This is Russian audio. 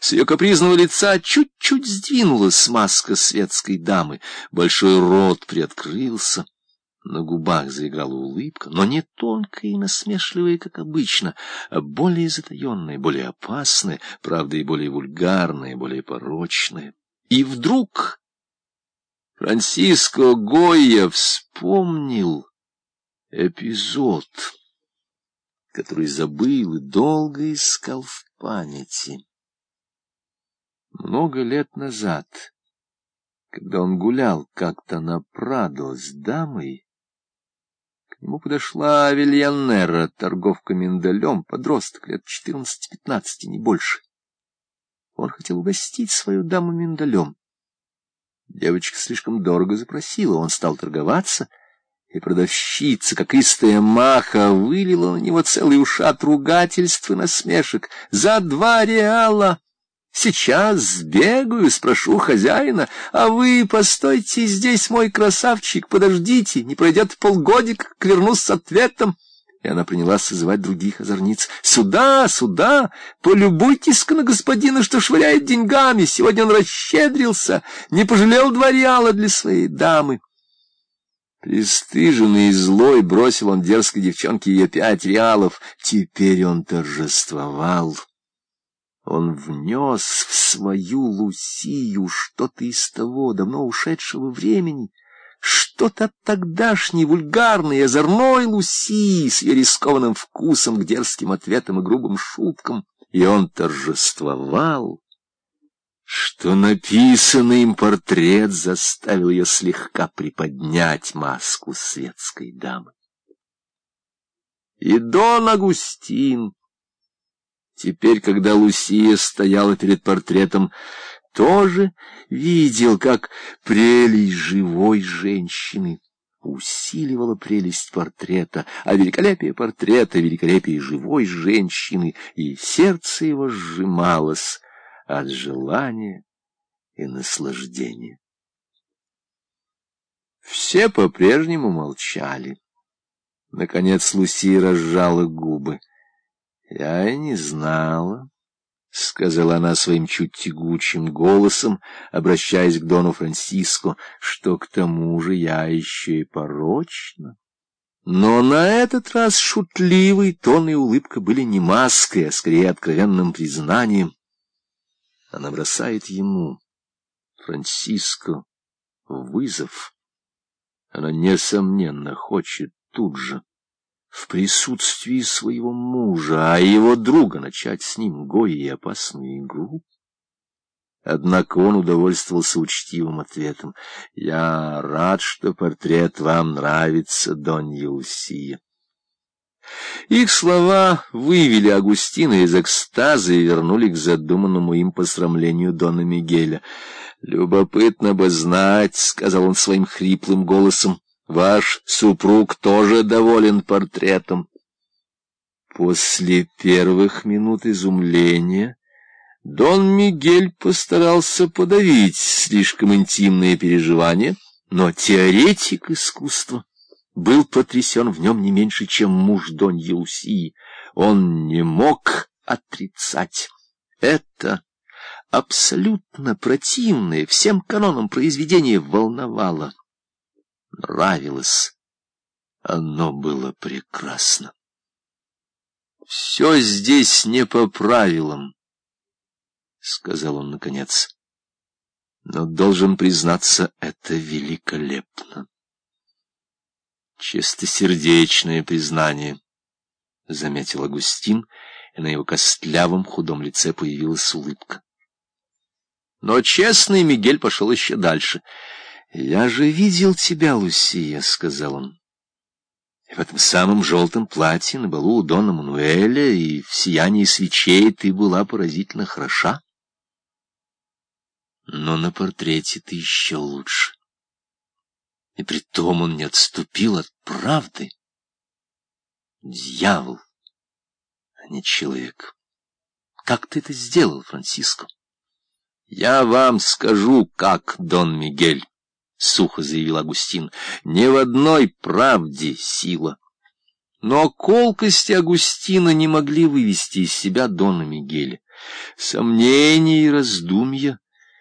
С ее капризного лица чуть-чуть сдвинулась маска светской дамы. Большой рот приоткрылся. На губах заиграла улыбка, но не тонкая и насмешливая, как обычно, а более затаенная, более опасная, правда, и более вульгарная, более порочная. И вдруг Франциско Гойя вспомнил эпизод, который забыл и долго искал в памяти. Много лет назад, когда он гулял как-то на Прадо с дамой, к нему подошла Авельянера, торговка миндалем, подросток лет четырнадцати-пятнадцати, не больше. Он хотел угостить свою даму миндалем. Девочка слишком дорого запросила, он стал торговаться, и продавщица, как истая маха, вылила на него целый ушат ругательств и насмешек. «За два реала!» Сейчас сбегаю, спрошу хозяина, а вы постойте здесь, мой красавчик, подождите, не пройдет полгодик, вернусь с ответом. И она принялась созывать других озорниц. «Сюда, сюда! Полюбуйтесь-ка на господина, что швыряет деньгами! Сегодня он расщедрился, не пожалел два реала для своей дамы!» Престыженный и злой бросил он дерзкой девчонке ее пять реалов. Теперь он торжествовал. Он внес в свою Лусию что-то из того давно ушедшего времени, что-то от тогдашней вульгарной, озорной Лусии с ее рискованным вкусом к дерзким ответам и грубым шуткам. И он торжествовал, что написанный им портрет заставил ее слегка приподнять маску светской дамы. И Дон Агустин Теперь, когда Лусия стояла перед портретом, тоже видел, как прелесть живой женщины усиливала прелесть портрета, а великолепие портрета — великолепие живой женщины, и сердце его сжималось от желания и наслаждения. Все по-прежнему молчали. Наконец Лусия разжала губы. — Я не знала, — сказала она своим чуть тягучим голосом, обращаясь к Дону Франциско, — что к тому же я еще и порочна. Но на этот раз шутливый тон и улыбка были не маской, а скорее откровенным признанием. Она бросает ему, Франциско, вызов. Она, несомненно, хочет тут же в присутствии своего мужа, а его друга начать с ним гой и опасную игру? Однако он удовольствовался учтивым ответом. «Я рад, что портрет вам нравится, Донья Лусия». Их слова вывели Агустина из экстаза и вернули к задуманному им посрамлению Дона Мигеля. «Любопытно бы знать», — сказал он своим хриплым голосом, Ваш супруг тоже доволен портретом. После первых минут изумления Дон Мигель постарался подавить слишком интимные переживания, но теоретик искусства был потрясен в нем не меньше, чем муж Дон Елусии. Он не мог отрицать это абсолютно противное всем канонам произведения волновало нравилось. Оно было прекрасно. «Все здесь не по правилам», — сказал он наконец. «Но должен признаться, это великолепно». «Чистосердечное признание», — заметил Агустин, и на его костлявом худом лице появилась улыбка. Но честный Мигель пошел еще дальше — «Я же видел тебя, Лусия», — сказал он. «В этом самом желтом платье на балу у Дона Мануэля и в сиянии свечей ты была поразительно хороша. Но на портрете ты еще лучше. И притом он не отступил от правды. Дьявол, а не человек. Как ты это сделал, Франциско? Я вам скажу, как, Дон Мигель. — сухо заявил Агустин, — не в одной правде сила. Но колкости Агустина не могли вывести из себя Дона Мигеля. Сомнения и раздумья